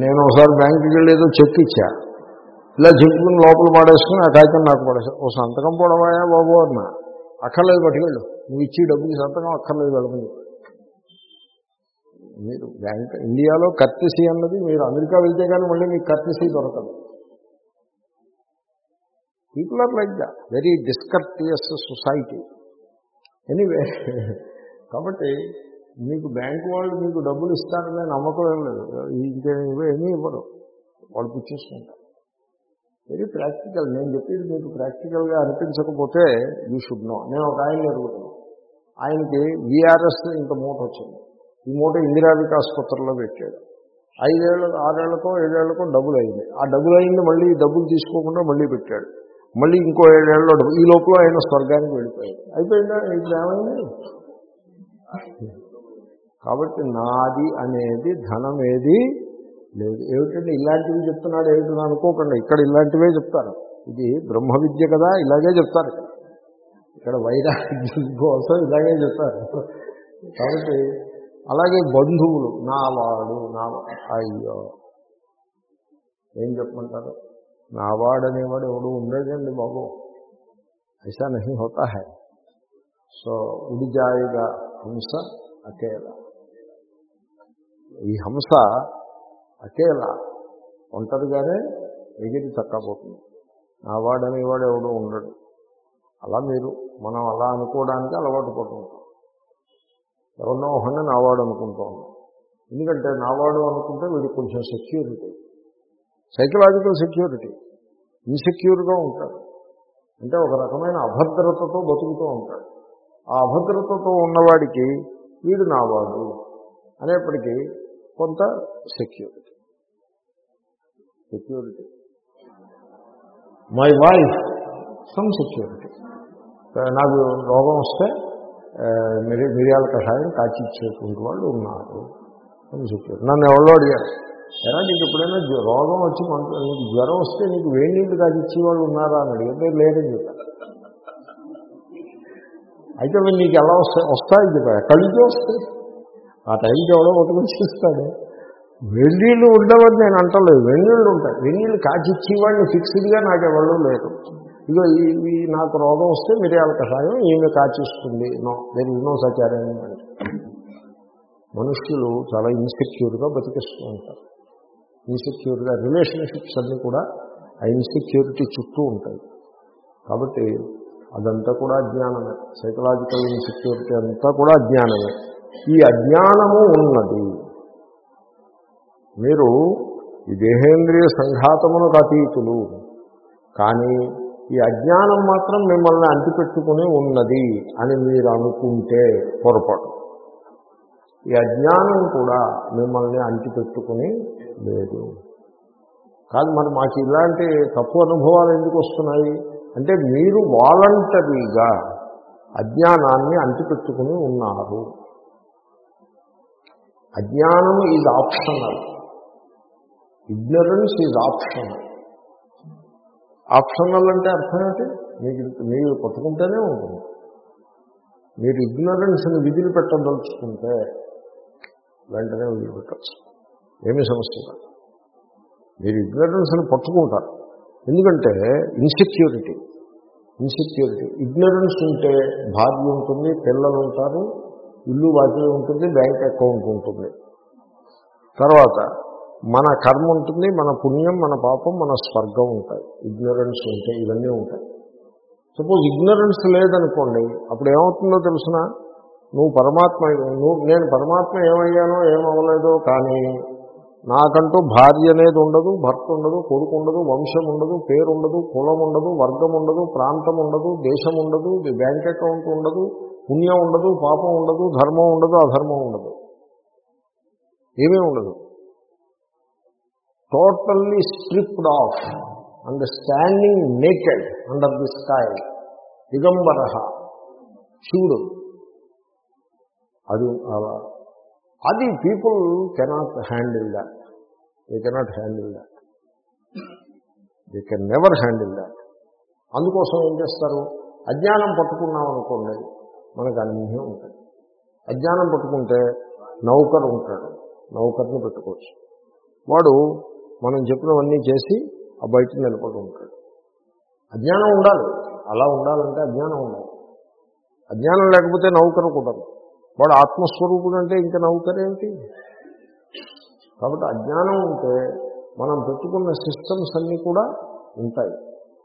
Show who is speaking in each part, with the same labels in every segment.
Speaker 1: నేను ఒకసారి బ్యాంకుకి వెళ్ళి ఏదో చెక్ ఇచ్చా. ఇలా చెప్పుకుని లోపల పాడేసుకుని ఆ కాగితం నాకు పడేసా. ఓ సంతకం పోవడమాయా బాబు అన్న. అక్కర్లేదు పట్టుకెళ్ళు నువ్వు ఇచ్చి డబ్బుకి సంతకం అక్కర్లేదు వెళ్ళమని. మీరు బ్యాంక్ ఇండియాలో కర్తీసీ అన్నది మీరు అమెరికా వెళ్తే కానీ మళ్ళీ మీకు కర్తీసీ దొరకదు. People are like the very discourteous society anyway కాబట్టి మీకు బ్యాంకు వాళ్ళు మీకు డబ్బులు ఇస్తారనే నమ్మకం ఏం లేదు. ఇంకేం ఏమీ ఇవ్వరు. వాళ్ళు పుచ్చేసుకుంటారు. వెరీ ప్రాక్టికల్ నేను చెప్పేది మీకు ప్రాక్టికల్గా అనిపించకపోతే యూ షుడ్ నో నేను ఒక ఆయన అడుగుతున్నాను ఆయనకి విఆర్ఎస్ ఇంత మూట వచ్చింది. ఈ మూట ఇందిరా వికాస్ పత్రంలో పెట్టాడు. ఐదేళ్ళ ఆరేళ్ళకో ఏడేళ్ళకో డబ్బులు అయింది. ఆ డబ్బులు అయింది మళ్ళీ ఈ డబ్బులు తీసుకోకుండా మళ్ళీ పెట్టాడు. మళ్ళీ ఇంకో ఏడేళ్ళలో డబ్బు ఈ లోపల ఆయన స్వర్గానికి వెళ్ళిపోయాడు. అయిపోయిందా? ఇప్పుడు ఏమైంది? కాబట్టి నాది అనేది ధనం ఏది లేదు. ఏమిటంటే ఇలాంటివి చెప్తున్నాడు ఏమిటని అనుకోకండి. ఇక్కడ ఇలాంటివే చెప్తారు. ఇది బ్రహ్మ విద్య కదా ఇలాగే చెప్తారు. ఇక్కడ ఇక్కడ వైరాగ్యం కోసం ఇలాగే చెప్తారు. కాబట్టి అలాగే బంధువులు నావాడు నా అయ్యో. ఏం చెప్పమంటారు? నావాడు అనేవాడు ఎవడు ఉండడండి బాబు. ఐసా నహి హోతా హై. సో ఉడిజాయిగా హంస అకేలా ఈ హంస అకేలా ఒంటరిగానే ఎగిరి చక్కపోతుంది. నా వాడనేవాడు అనేవాడు ఉండడు. అలా మీరు మనం అలా అనుకోవడానికి అలవాటు పడుతుంటాం ఎవరినో ఒకరిని నావాడు అనుకుంటూ ఉన్నాం. ఎందుకంటే నావాడు అనుకుంటే వీడికి కొంచెం సెక్యూరిటీ సైకలాజికల్ సెక్యూరిటీ ఇన్సెక్యూర్గా ఉంటాడు. అంటే ఒక రకమైన అభద్రతతో బతుకుతూ ఉంటాడు. ఆ అభద్రతతో ఉన్నవాడికి వీడు నావాడు అనేప్పటికీ కొంత security security my wife some security నాకు రోగం వస్తే uh, మిరి మిరియాల కషాయం కాచి ఇచ్చేటువంటి వాళ్ళు ఉన్నారు. సమ్ సెక్యూరిటీ నన్ను ఎవరో అడిగారు ఎలా నీకు ఎప్పుడైనా రోగం వచ్చి నీకు జ్వరం వస్తే నీకు వేడి నీళ్ళు కాచి ఇచ్చేవాళ్ళు ఉన్నారా? అని అడిగితే లేదని చెప్పారు. అయితే నీకు ఎలా వస్తాయి వస్తాయి చెప్పారు. కలిగి వస్తాయి ఆ టైంకి ఎవడో పట్టుకొని చేస్తాడు వెన్నీళ్ళు ఉండవని నేను అంటలేదు. వెన్నీళ్ళు ఉంటాయి. వెన్నీళ్ళు కాచిచ్చేవాడిని ఫిక్స్డ్గా నాకు ఎవరు లేరు. ఇగో ఇవి నాకు రోగం వస్తే మిరియాల కషాయం ఈమె కాచిస్తుంది. నో నేను ఇన్నో సచారం మనుష్యులు చాలా ఇన్సెక్యూర్గా బతికిస్తూ ఉంటారు. ఇన్సెక్యూర్గా రిలేషన్షిప్స్ అన్నీ కూడా ఆ ఇన్సెక్యూరిటీ చుట్టూ ఉంటాయి. కాబట్టి అదంతా కూడా అజ్ఞానమే. సైకలాజికల్ ఇన్సెక్యూరిటీ అంతా కూడా అజ్ఞానమే. ఈ అజ్ఞానము ఉన్నది. మీరు ఈ దేహేంద్రియ సంఘాతమునకు అతీతులు. కానీ ఈ అజ్ఞానం మాత్రం మిమ్మల్ని అంటిపెట్టుకుని ఉన్నది అని మీరు అనుకుంటే పొరపాటు. ఈ అజ్ఞానం కూడా మిమ్మల్ని అంటిపెట్టుకుని లేదు. కాదు మరి మాకు ఇలాంటి తప్పు అనుభవాలు ఎందుకు వస్తున్నాయి? అంటే మీరు వాలంటరీగా అజ్ఞానాన్ని అంటిపెట్టుకుని ఉన్నారు. అజ్ఞానం is optional ignorance is optional optional అంటే అర్థం ఏంటి? మీకు మీరు పట్టుకుంటేనే ఉంటుంది. మీరు ఇగ్నరెన్స్ని విధులు పెట్టదలుచుకుంటే వెంటనే వదిలిపెట్టచ్చు ఏమీ సమస్య కాదు మీరు ఇగ్నరెన్స్ని పట్టుకుంటారు. ఎందుకంటే ఇన్సెక్యూరిటీ ఇన్సెక్యూరిటీ ఇగ్నరెన్స్ ఉంటే భార్య ఉంటుంది పిల్లలు ఉంటారు ఇల్లు వాకిలి ఉంటుంది బ్యాంక్ అకౌంట్ ఉంటుంది. తర్వాత మన కర్మ ఉంటుంది మన పుణ్యం మన పాపం మన స్వర్గం ఉంటాయి. ఇగ్నరెన్స్ ఉంటాయి ఇవన్నీ ఉంటాయి. సపోజ్ ఇగ్నరెన్స్ లేదనుకోండి అప్పుడు ఏమవుతుందో తెలిసిన? నువ్వు పరమాత్మ నువ్వు నేను పరమాత్మ ఏమయ్యానో ఏమవ్వలేదో కానీ నాకంటూ భార్య అనేది ఉండదు భర్త ఉండదు కొడుకు ఉండదు వంశం ఉండదు పేరు ఉండదు కులం ఉండదు వర్గం ఉండదు ప్రాంతం ఉండదు దేశం ఉండదు బ్యాంక్ అకౌంట్ ఉండదు పుణ్యం ఉండదు పాపం ఉండదు ధర్మం ఉండదు అధర్మం ఉండదు. ఏమీ ఉండదు. Totally stripped off and standing naked under the sky దిగంబర శివుడు అది అది people cannot handle that they cannot handle that they can never handle that అందుకోసం ఏం చేస్తారు? అజ్ఞానం పట్టుకున్నాం అనుకోండి మనకు అన్నీ ఉంటాయి అజ్ఞానం పట్టుకుంటే నౌకర్ ఉంటాడు. నౌకర్ని పెట్టుకోవచ్చు. వాడు మనం చెప్పినవన్నీ చేసి ఆ బయట నిలబడి ఉంటాడు. అజ్ఞానం ఉండాలి. అలా ఉండాలంటే అజ్ఞానం ఉండాలి. అజ్ఞానం లేకపోతే నౌకరు కూడా వాడు ఆత్మస్వరూపుడు అంటే ఇంకా నౌకరేమిటి కాబట్టి అజ్ఞానం ఉంటే మనం పెట్టుకున్న సిస్టమ్స్ అన్నీ కూడా ఉంటాయి.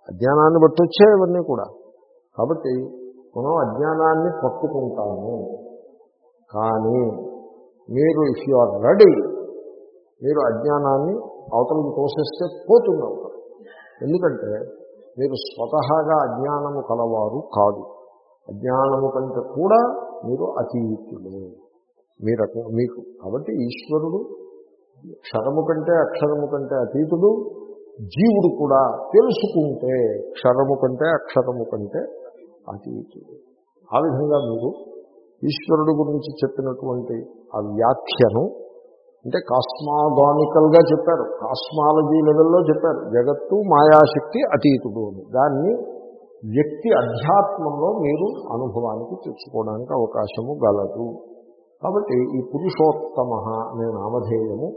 Speaker 1: అజ్ఞానాన్ని బట్టి వచ్చే ఇవన్నీ కూడా. కాబట్టి మనం అజ్ఞానాన్ని పట్టుకుంటాము. కానీ మీరు ఇఫ్ యు ఆర్ రెడీ మీరు అజ్ఞానాన్ని అవతలకి తోసేస్తే పోతుంది అవుతారు ఎందుకంటే మీరు స్వతహాగా అజ్ఞానము కలవారు కాదు. అజ్ఞానము కంటే కూడా మీరు అతీతులే. మీరు మీకు కాబట్టి ఈశ్వరుడు క్షరము కంటే అక్షరము కంటే అతీతుడు. జీవుడు కూడా తెలుసుకుంటే క్షరము కంటే అక్షరము కంటే అతీతుడు ఆ విధంగా మీరు ఈశ్వరుడు గురించి చెప్పినటువంటి ఆ వ్యాఖ్యను అంటే కాస్మాగానికల్గా చెప్పారు కాస్మాలజీ లెవెల్లో చెప్పారు జగత్తు మాయాశక్తి అతీతుడు అని. దాన్ని వ్యక్తి అధ్యాత్మంలో మీరు అనుభవానికి తెచ్చుకోవడానికి అవకాశము గలదు. కాబట్టి ఈ పురుషోత్తమ అనే నామధేయము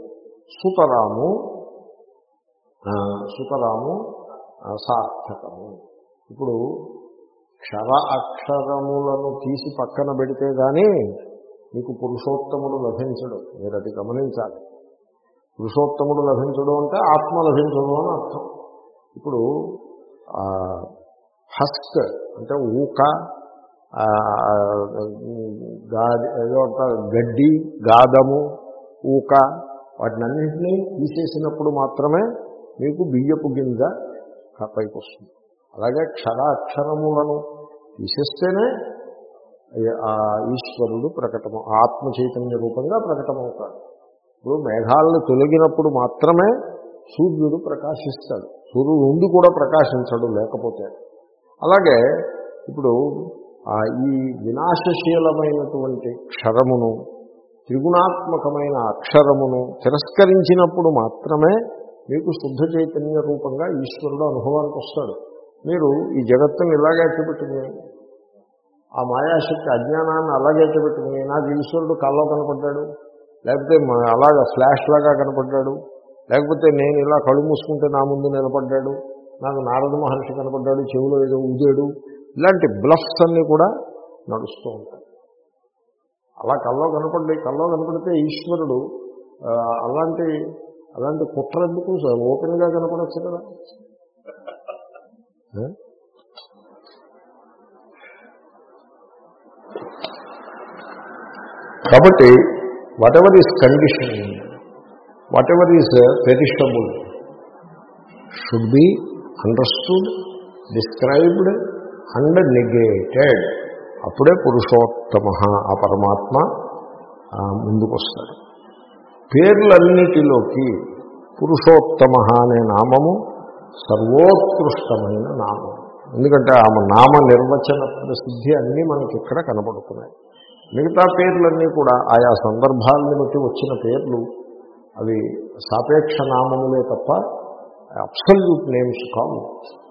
Speaker 1: సుతరాము సుతరాము సార్థకము. ఇప్పుడు క్షర అక్షరములను తీసి పక్కన పెడితే కానీ మీకు పురుషోత్తముడు లభించడు. మీరు అది గమనించాలి. పురుషోత్తముడు లభించడం అంటే ఆత్మ లభించడం అని అర్థం. ఇప్పుడు హస్క్ అంటే ఊక గాది ఏదో అంటారు, గడ్డి గాదము ఊక వాటినన్నింటినీ తీసేసినప్పుడు మాత్రమే మీకు బియ్యపు గింజ పైకి వస్తుంది అలాగే క్షర అక్షరములను తీసేస్తేనే ఆ ఈశ్వరుడు ప్రకటము ఆత్మ చైతన్య రూపంగా ప్రకటమవుతాడు. ఇప్పుడు మేఘాలను తొలగినప్పుడు మాత్రమే సూర్యుడు ప్రకాశిస్తాడు. సూర్యుడు ఉండి కూడా ప్రకాశించడు లేకపోతే. అలాగే ఇప్పుడు ఈ వినాశశీలమైనటువంటి క్షరమును త్రిగుణాత్మకమైన అక్షరమును తిరస్కరించినప్పుడు మాత్రమే మీకు శుద్ధ చైతన్య రూపంగా ఈశ్వరుడు అనుభవానికి వస్తాడు మీరు ఈ జగత్తుని ఇలాగే చూపెట్టుకుని ఆ మాయాశక్తి అజ్ఞానాన్ని అలాగే పెట్టుకుని నాకు ఈశ్వరుడు కల్లో కనపడ్డాడు. లేకపోతే మ- అలాగా ఫ్లాష్ లాగా కనపడ్డాడు. లేకపోతే నేను ఇలా కళ్ళు మూసుకుంటే నా ముందు నిలబడ్డాడు. నాకు నారద మహర్షి కనపడ్డాడు చెవిలో ఏదో ఊదాడు. ఇలాంటి బ్లఫ్స్ అన్నీ కూడా నడుస్తూ ఉంటాయి. అలా కల్లో కనపడి కల్లో కనపడితే ఈశ్వరుడు అలాంటి అలాంటి కుట్ర ఎందుకు? ఓపెన్గా కనపడచ్చు కదా. కాబట్టి whatever is condition whatever is perishable should be understood described and negated అప్పుడే పురుషోత్తమ ఆ పరమాత్మ ముందుకొస్తాడు. పేర్లన్నిటిలోకి పురుషోత్తమ అనే నామము సర్వోత్కృష్టమైన నామం. ఎందుకంటే ఆమె నామ నిర్వచన ప్రసిద్ధి అన్నీ మనకి ఇక్కడ కనబడుతున్నాయి మిగతా పేర్లన్నీ కూడా ఆయా సందర్భాలను బట్టి వచ్చిన పేర్లు అవి సాపేక్ష నామములే తప్ప అప్సల్యూట్ నేమ్స్ కావు.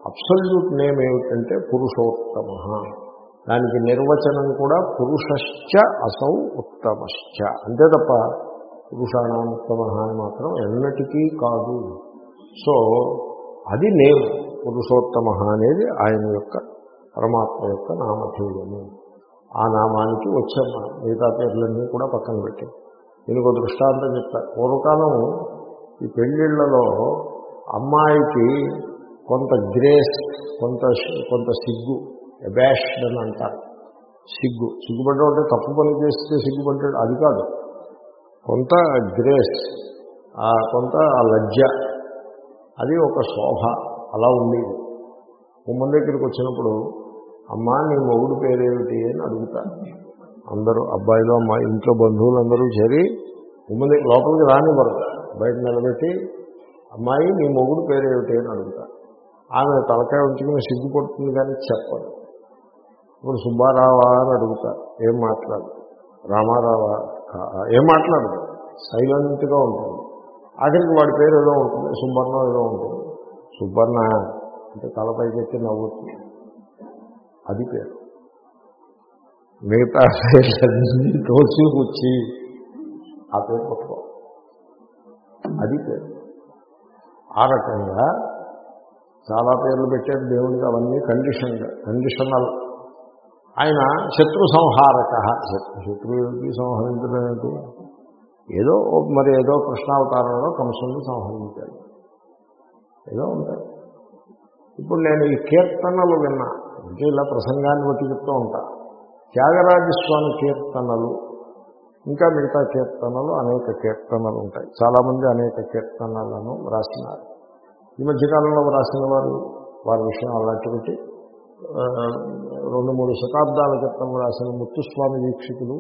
Speaker 1: అప్సల్యూట్ నేమ్ ఏమిటంటే పురుషోత్తమ. దానికి నిర్వచనం కూడా పురుషశ్చ అసౌ ఉత్తమశ్చ. అంతే తప్ప పురుషాణాముత్తమ అని మాత్రం ఎన్నటికీ కాదు. సో అది నేను. పురుషోత్తమ అనేది ఆయన యొక్క పరమాత్మ యొక్క నామధేయము. ఆ నామానికి వచ్చాము మిగతా పేర్లన్నీ కూడా పక్కన పెట్టి. దీనికి ఒక దృష్టాంతం చెప్తా పూర్వకాలం ఈ పెళ్ళిళ్ళలో అమ్మాయికి కొంత గ్రేస్ కొంత కొంత సిగ్గు అబాష్డ్ అని అంటారు. సిగ్గు. సిగ్గుపడ్డం అంటే తప్పు పని చేస్తే సిగ్గుపడ్డాడు. అది కాదు. కొంత గ్రేస్ ఆ కొంత ఆ లజ్జ అది ఒక శోభ అలా ఉండేది. ఉమ్మ దగ్గరికి వచ్చినప్పుడు అమ్మ నీ మొగుడు పేరేమిటి? అని అడుగుతారు అందరూ అబ్బాయిలు మా ఇంట్లో బంధువులందరూ చేరి ఉమ్మ దగ్గర లోపలికి రానివ్వరు బయట నిలబెట్టి అమ్మాయి నీ మొగుడు పేరేమిటి? అని అడుగుతారు ఆమె తలకాయ ఉంచుకుని సిగ్గుపడుతుంది కానీ చెప్పదు. ఇప్పుడు సుబ్బారావా అని అడుగుతారు ఏం మాట్లాడు రామారావా ఏం మాట్లాడదు? సైలెంట్గా ఉంటుంది ఆఖరికి వాడి పేరు ఏదో ఉంటుంది సుబ్బర్ణ ఏదో ఉంటుంది. సుబ్బర్ణ అంటే తలపై చెక్కి నవ్వచ్చు అది పేరు. మిగతా పేర్లన్నీ తోసి ఆ పేరు పట్టుకో అది పేరు. ఆ రకంగా చాలా పేర్లు పెట్టారు దేవుడికి అవన్నీ కండిషన్ కండిషనల్. ఆయన శత్రు సంహారక. శత్రు శత్రువుకి సంహరించడం ఏంటి? ఏదో మరి ఏదో కృష్ణావతారంలో కంసుని సంహరించాడు. ఏదో ఉంటాయి. ఇప్పుడు నేను ఈ కీర్తనలు విన్నా. అంటే ఇలా ప్రసంగాన్ని బట్టి చెప్తూ ఉంటా. త్యాగరాజస్వామి కీర్తనలు ఇంకా మిగతా కీర్తనలు అనేక కీర్తనలు ఉంటాయి. చాలామంది అనేక కీర్తనలను వ్రాసినారు. ఈ మధ్యకాలంలో వ్రాసిన వారు వారి విషయం అలాంటి పెట్టి రెండు మూడు శతాబ్దాల క్రితం రాసిన ముత్తుస్వామి దీక్షితులు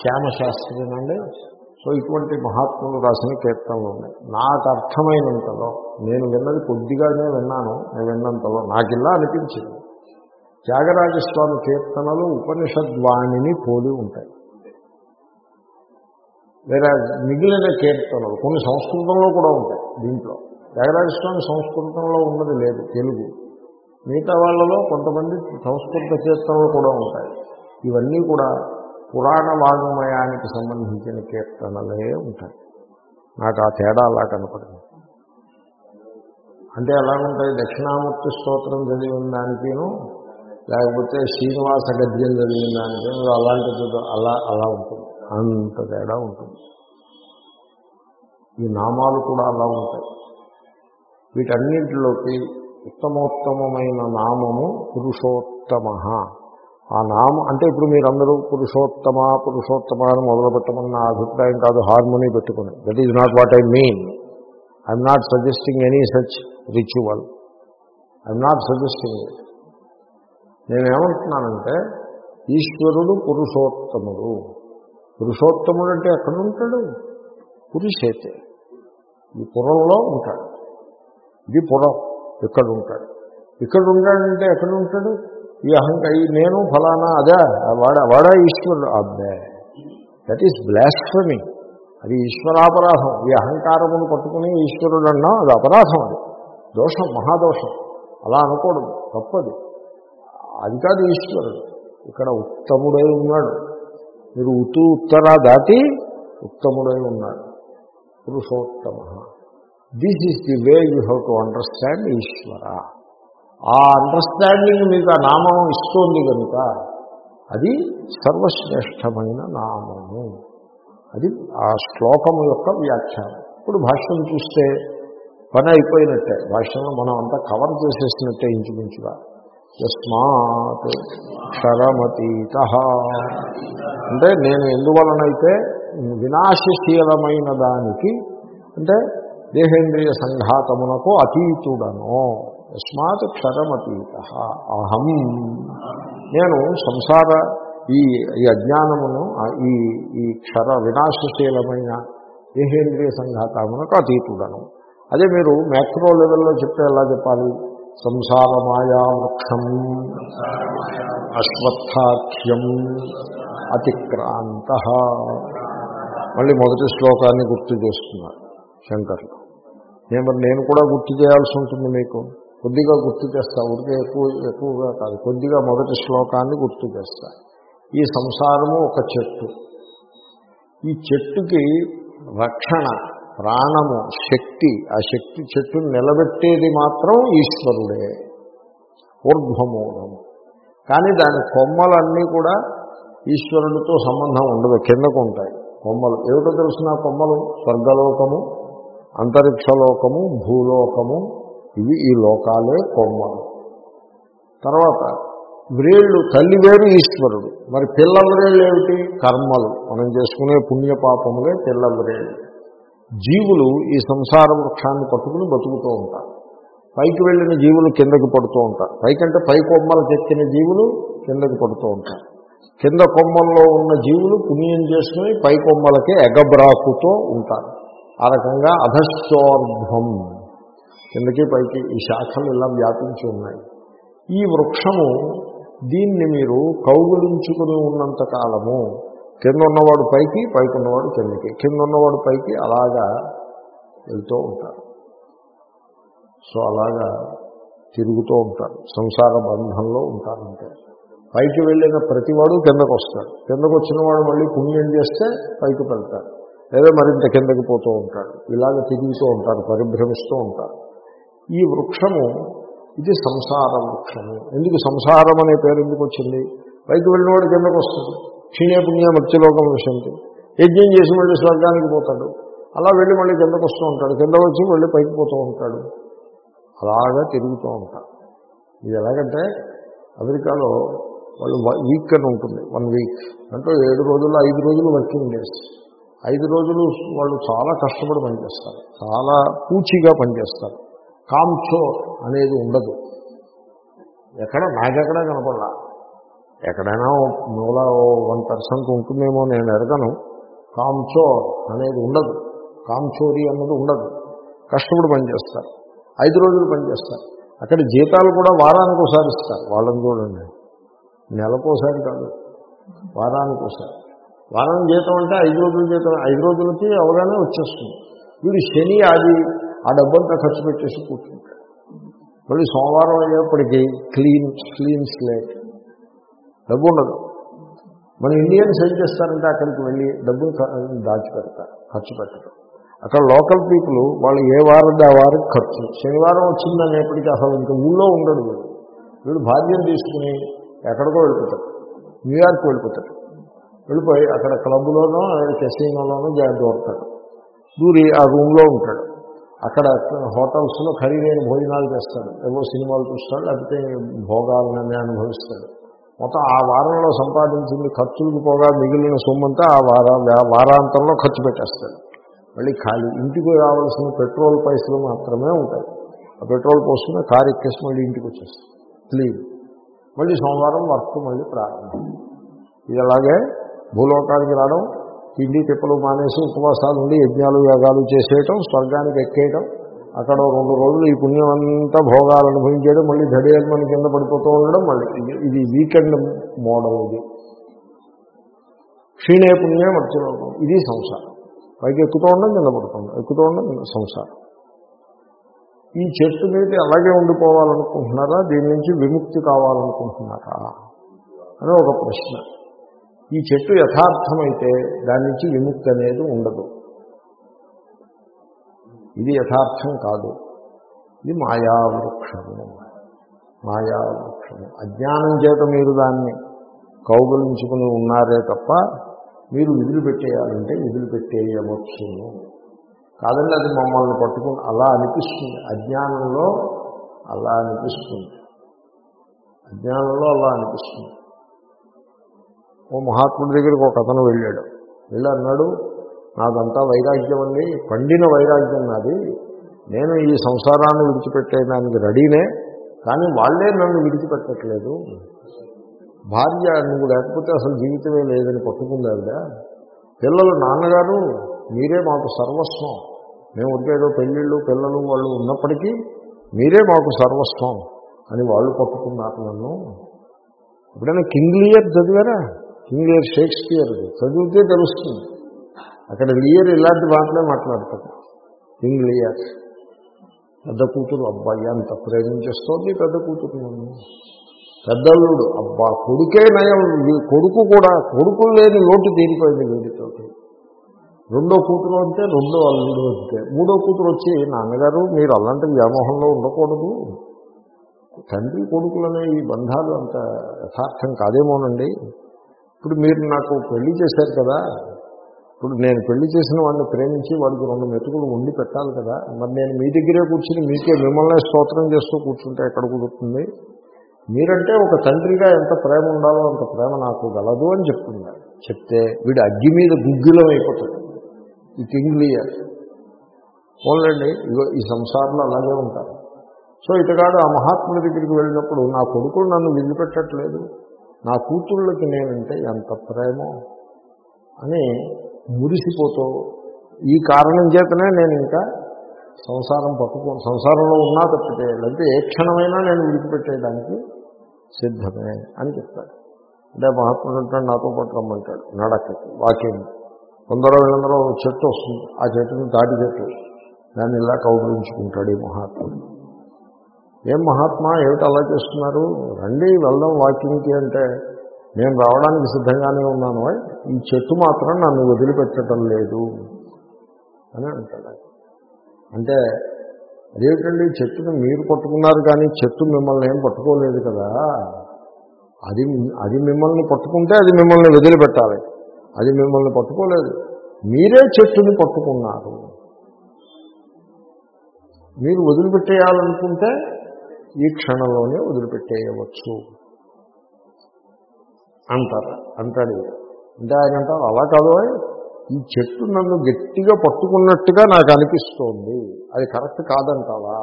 Speaker 1: శ్యామశాస్త్రినండి సో ఇటువంటి మహాత్ములు రాసిన కీర్తనలు ఉన్నాయి. నాకు అర్థమైనంతలో నేను విన్నది కొద్దిగానే విన్నాను నేను విన్నంతలో నాకు ఇలా అనిపించింది. త్యాగరాజస్వామి కీర్తనలు ఉపనిషద్వాణిని పోలి ఉంటాయి. వేరే మిగిలిన కీర్తనలు కొన్ని సంస్కృతంలో కూడా ఉంటాయి దీంట్లో. త్యాగరాజస్వామి సంస్కృతంలో ఉన్నది లేదు తెలుగు. మిగతా వాళ్ళలో కొంతమంది సంస్కృత కీర్తనలు కూడా ఉంటాయి. ఇవన్నీ కూడా పురాణ వాంగ్మయానికి సంబంధించిన కీర్తనలే ఉంటాయి. నాకు ఆ తేడా అలా కనపడింది. అంటే ఎలా ఉంటాయి? దక్షిణామూర్తి స్తోత్రం చదివిన దానికేను లేకపోతే శ్రీనివాస గద్యం చదివిన దానికేను అలాంటిది అలా అలా ఉంటుంది. అంత తేడా ఉంటుంది. ఈ నామాలు కూడా అలా ఉంటాయి. వీటన్నింటిలోకి ఉత్తమోత్తమైన నామము పురుషోత్తమ. ఆ నామ అంటే ఇప్పుడు మీరందరూ పురుషోత్తమ పురుషోత్తమ అని మొదలుపెట్టమని నా అభిప్రాయం కాదు హార్మోనీ పెట్టుకుని. That is not what I mean I'm not suggesting any such ritual I'm not suggesting నేనేమంటున్నానంటే ఈశ్వరుడు పురుషోత్తముడు. పురుషోత్తముడు అంటే ఎక్కడ ఉంటాడు పురుషైతే. ఈ పురంలో ఉంటాడు. ఇది పురం. ఇక్కడ ఉంటాడు ఇక్కడ ఉంటాడంటే ఎక్కడ ఉంటాడు ఈ అహంక నేను ఫలానా అదే వాడ వాడా ఈశ్వరుడు. అబ్బే దట్ ఈస్ బ్లాస్ఫమీ అది ఈశ్వరాపరాధం. ఈ అహంకారమును పట్టుకుని ఈశ్వరుడు అన్నా అది అపరాధం అది. దోషం మహాదోషం. అలా అనుకోవడం తప్పది. అది కాదు ఈశ్వరుడు. ఇక్కడ ఉత్తముడై ఉన్నాడు. మీరు ఉతూ ఉత్తరా దాటి ఉత్తముడై ఉన్నాడు. Purushottama. This is the way you have to understand Ishwara. ఆ అండర్స్టాండింగ్ మీకు ఆ నామం ఇస్తోంది కనుక అది సర్వశ్రేష్టమైన నామము. అది ఆ శ్లోకము యొక్క వ్యాఖ్యానం. ఇప్పుడు భాష్యం చూస్తే పని అయిపోయినట్టే. భాష్యంలో మనం అంతా కవర్ చేసేసినట్టే ఇంచుమించుగా. యస్మాత్ క్షరమతీత అంటే నేను ఎందువలనైతే వినాశశీలమైన దానికి అంటే దేహేంద్రియ సంఘాతమునకు అతీతుడను యస్మాత్ క్షరమతీత. అహం. నేను సంసార ఈ ఈ అజ్ఞానమును ఈ ఈ క్షర వినాశశీలమైన దేహేంద్రియ సంఘాతమునకు అతీతుడను. అదే మీరు మ్యాక్రో లెవెల్లో చెప్తే ఎలా చెప్పాలి? సంసార మాయావృక్షం అశ్వత్థాఖ్యం అతిక్రాంత. మళ్ళీ మొదటి శ్లోకాన్ని గుర్తు చేస్తున్నారు శంకర్లు. నేను నేను కూడా గుర్తు చేయాల్సి ఉంటుంది మీకు. కొద్దిగా గుర్తు చేస్తా ఊరికే ఎక్కువ ఎక్కువగా కాదు. కొద్దిగా మొదటి శ్లోకాన్ని గుర్తు చేస్తా ఈ సంసారము ఒక చెట్టు. ఈ చెట్టుకి రక్షణ ప్రాణము శక్తి ఆ శక్తి చెట్టును నిలబెట్టేది మాత్రం ఈశ్వరుడే. ఊర్ధ్వమూలము. కానీ దాని కొమ్మలన్నీ కూడా ఈశ్వరుడితో సంబంధం ఉండదు కిందకు ఉంటాయి కొమ్మలు. ఏమిటో తెలిసిన కొమ్మలు? స్వర్గలోకము అంతరిక్షలోకము భూలోకము ఇవి ఈ లోకాలే కొమ్మలు తర్వాత వ్రేళ్ళు తల్లి వేరు ఈశ్వరుడు. మరి పిల్ల వ్రేళ్ళు ఏమిటి? కర్మలు. మనం చేసుకునే పుణ్యపాపములే పిల్ల వ్రేళ్ళు జీవులు ఈ సంసార వృక్షాన్ని పట్టుకుని బతుకుతూ ఉంటారు. పైకి వెళ్ళిన జీవులు కిందకి పడుతూ ఉంటారు. పైకంటే పై కొమ్మలకు ఎక్కిన జీవులు కిందకి పడుతూ ఉంటారు. కింద కొమ్మల్లో ఉన్న జీవులు పుణ్యం చేసుకుని పై కొమ్మలకే ఎగబ్రాకుతూ ఉంటారు. ఆ రకంగా అధశ్చోర్ధ్వం కిందకి పైకి ఈ శాఖలు ఇలా వ్యాపించి ఉన్నాయి. ఈ వృక్షము దీన్ని మీరు కౌగులించుకుని ఉన్నంత కాలము కింద ఉన్నవాడు పైకి పైకి ఉన్నవాడు కిందకి. కింద ఉన్నవాడు పైకి అలాగా వెళ్తూ ఉంటారు. సో అలాగా తిరుగుతూ ఉంటారు. సంసార బంధంలో ఉంటారంటే. పైకి వెళ్ళిన ప్రతివాడు కిందకు వస్తాడు. కిందకు వచ్చిన వాడు మళ్ళీ పుణ్యం చేస్తే పైకి వెళ్తాడు. లేదా మరింత కిందకి పోతూ ఉంటాడు. ఇలాగ తిరుగుతూ ఉంటారు పరిభ్రమిస్తూ ఉంటారు. ఈ వృక్షము ఇది సంసార వృక్షము. ఎందుకు సంసారం అనే పేరు ఎందుకు వచ్చింది? పైకి వెళ్ళినవాడు కిందకు వస్తుంది క్షీణే పుణ్య మత్స్యలోకం విషయంతి యజ్ఞం చేసి మళ్ళీ స్వర్గానికి పోతాడు. అలా వెళ్ళి మళ్ళీ కిందకు వస్తూ ఉంటాడు. కింద వచ్చి మళ్ళీ పైకి పోతూ ఉంటాడు. అలాగా తిరుగుతూ ఉంటాడు. ఇది ఎలాగంటే అమెరికాలో వాళ్ళు వీక్ అని ఉంటుంది. One week. అంటే ఏడు రోజులు ఐదు రోజులు వర్కింగ్ డేస్. ఐదు రోజులు వాళ్ళు చాలా కష్టపడి పనిచేస్తారు. చాలా పూచిగా పనిచేస్తారు. కాంచో అనేది ఉండదు. ఎక్కడ? నాకెక్కడా కనపడలా. ఎక్కడైనా మూల వన్ పర్సెంట్ ఉంటుందేమో నేను ఎరగను కాంచో అనేది ఉండదు. కామ్చోరీ అన్నది ఉండదు. కష్టపడి పనిచేస్తారు. ఐదు రోజులు పనిచేస్తారు. అక్కడ జీతాలు కూడా వారానికి ఒకసారి ఇస్తారు. వాళ్ళని చూడండి. నెలకోసారి కాదు. వారానికి ఒకసారి. వారం జీతం అంటే ఐదు రోజుల జీతం. ఐదు రోజులకి అవగానే వచ్చేస్తుంది. వీడు శని ఆది ఆ డబ్బంతా ఖర్చు పెట్టేసి కూర్చుంటాడు. మళ్ళీ సోమవారం అయ్యేప్పటికీ క్లీన్ క్లీన్ స్లేట్. డబ్బు ఉండదు. మన ఇండియన్స్ ఏం చేస్తారంటే అక్కడికి వెళ్ళి డబ్బులు దాచిపెడతారు ఖర్చు పెట్టడం అక్కడ లోకల్ పీపుల్ వాళ్ళు ఏ వారం ఆ వారికి ఖర్చు. శనివారం వచ్చిందనేప్పటికీ అసలు ఇంకా ఊళ్ళో ఉండడు వీడు. వీడు భాగ్యం తీసుకుని ఎక్కడికో వెళ్ళిపోతాడు. న్యూయార్క్ వెళ్ళిపోతాడు. వెళ్ళిపోయి అక్కడ క్లబ్లోనో కెసినోలోనో జాయిన్ దూరతాడు దూరి ఆ రూమ్లో ఉంటాడు. అక్కడ హోటల్స్లో ఖరీదైన భోజనాలు చేస్తాడు. ఏవో సినిమాలు చూస్తాడు లేకపోతే భోగాలనే అనుభవిస్తాడు. మొత్తం ఆ వారంలో సంపాదించింది ఖర్చులకు పోగా మిగిలిన సొమ్మంతా ఆ వార వారాంతంలో ఖర్చు పెట్టేస్తాడు. మళ్ళీ ఖాళీ ఇంటికి రావాల్సిన పెట్రోల్ పైసలు మాత్రమే ఉంటాయి. ఆ పెట్రోల్ పోసుకుని కారు ఎక్కేసి మళ్ళీ ఇంటికి వచ్చేస్తాడు. క్లీన్. మళ్ళీ సోమవారం వర్క్ మళ్ళీ ప్రారంభం. ఇది అలాగే భూలోకానికి రావడం తిండి తిప్పలు మానేసి ఉపవాసాలు ఉండి యజ్ఞాలు యాగాలు చేసేయటం స్వర్గానికి ఎక్కేయటం. అక్కడ రెండు రోజులు ఈ పుణ్యం అంతా భోగాలు అనుభవించేయడం మళ్ళీ ధడేలు కింద పడిపోతూ ఉండడం మళ్ళీ ఇది ఇది వీకెండ్ మోడల్ ఇది. క్షీణే పుణ్యం మర్చిలోకం ఇది సంసారం. పైకి ఎక్కుతూ ఉండడం కింద పడుతుంది ఎక్కుతూ ఉండడం సంసారం. ఈ చెట్టు మీద అలాగే ఉండిపోవాలనుకుంటున్నారా? దీని నుంచి విముక్తి కావాలనుకుంటున్నారా? అని ఒక ప్రశ్న. ఈ చెట్టు యథార్థమైతే దాని నుంచి విముక్తి అనేది ఉండదు. ఇది యథార్థం కాదు. ఇది మాయావృక్షము. మాయావృక్షము. అజ్ఞానం చేత మీరు దాన్ని కౌగులించుకుని ఉన్నారే తప్ప మీరు వదిలిపెట్టేయాలంటే వదిలిపెట్టేయవచ్చును కాదండి అది మమ్మల్ని పట్టుకుని అలా అనిపిస్తుంది. అజ్ఞానంలో అలా అనిపిస్తుంది. అజ్ఞానంలో అలా అనిపిస్తుంది. ఓ మహాత్ముడి దగ్గరికి ఒక అతను వెళ్ళాడు. వెళ్ళి అన్నాడు నాదంతా వైరాగ్యం అండి పండిన వైరాగ్యం నాది. నేను ఈ సంసారాన్ని విడిచిపెట్టేదానికి రెడీనే కానీ వాళ్ళే నన్ను విడిచిపెట్టట్లేదు. భార్య నువ్వు లేకపోతే అసలు జీవితమే లేదని పట్టుకుందావిడ పిల్లలు నాన్నగారు మీరే మాకు సర్వస్వం. మేము ఉంటేదో పెళ్ళిళ్ళు పిల్లలు వాళ్ళు ఉన్నప్పటికీ మీరే మాకు సర్వస్వం అని వాళ్ళు పట్టుకున్నారు నన్ను. ఎప్పుడైనా కింగ్లియర్ చదివారా? కింగ్లియర్ షేక్స్పియర్ చదివితే తెలుస్తుంది. అక్కడ లియర్ ఇలాంటి మాటలే మాట్లాడతారు. కింగ్లియర్ పెద్ద కూతురు అబ్బాయి అంత ప్రేమించేస్తోంది పెద్ద కూతురు నన్ను. పెద్దల్లుడు అబ్బా కొడుకే నయం. కొడుకు కూడా కొడుకు లేని లోటు తీరిపోయింది వీడితోటి. రెండో కూతురు అంటే రెండో అల్లుడు అంతే. మూడో కూతురు వచ్చి నాన్నగారు మీరు అలాంటి వ్యామోహంలో ఉండకూడదు. తండ్రి కొడుకులనే ఈ బంధాలు అంత యథార్థం కాదేమోనండి? ఇప్పుడు మీరు నాకు పెళ్ళి చేశారు కదా ఇప్పుడు నేను పెళ్ళి చేసిన వాడిని ప్రేమించి వాడికి రెండు మెతుకులు వండి పెట్టాలి కదా మరి నేను మీ దగ్గరే కూర్చుని మీకే మిమ్మల్ని స్తోత్రం చేస్తూ కూర్చుంటే ఎక్కడ కుదురుతుంది? మీరంటే ఒక తండ్రిగా ఎంత ప్రేమ ఉండాలో అంత ప్రేమ నాకు గలదు అని చెప్తున్నారు. చెప్తే వీడు అగ్గి మీద గుగ్గిలం అయిపోతాడు ఈ కింగ్లియర్ ఓన్లండి ఇగో ఈ సంసారంలో అలాగే ఉంటారు. సో ఇతగాడు ఆ మహాత్ముడి దగ్గరికి వెళ్ళినప్పుడు నా కొడుకులు నన్ను విడిచిపెట్టట్లేదు. నా కూతుళ్ళకి నేనంటే ఎంత ప్రేమో అని మురిసిపోతూ ఈ కారణం చేతనే నేను ఇంకా సంసారం పట్టుకో సంసారంలో ఉన్నా తప్పితే లేకపోతే ఏ క్షణమైనా నేను విడిచిపెట్టేయడానికి సిద్ధమే అని చెప్తాడు. అంటే మహాత్ముడు అంటాడు నాతో పాటు రమ్మంటాడు నడకకి వాకింగ్. కొందరు వీళ్ళందరూ చెట్టు వస్తుంది ఆ చెట్టుని తాటి చెట్టు దాన్ని ఇలా కౌగులించుకుంటాడు ఈ మహాత్ముడు. ఏం మహాత్మా ఏమిటి అలా చేస్తున్నారు? రండి వెళ్దాం వాకింగ్కి అంటే నేను రావడానికి సిద్ధంగానే ఉన్నాను. ఈ చెట్టు మాత్రం నన్ను వదిలిపెట్టడం లేదు అని అంటాడు. అంటే అదేమిటండి? చెట్టుని మీరు పట్టుకున్నారు కానీ చెట్టు మిమ్మల్ని ఏం పట్టుకోలేదు కదా. అది అది మిమ్మల్ని పట్టుకుంటే అది మిమ్మల్ని వదిలిపెట్టాలి. అది మిమ్మల్ని పట్టుకోలేదు. మీరే చెట్టుని పట్టుకున్నారు. మీరు వదిలిపెట్టేయాలనుకుంటే ఈ క్షణంలోనే వదిలిపెట్టేయవచ్చు. అంటారు. అంటాడు అంటే ఆయన అంటారు అలా కాదు ఈ చెట్టు నన్ను గట్టిగా పట్టుకున్నట్టుగా నాకు అనిపిస్తోంది. అది కరెక్ట్ కాదంటావా?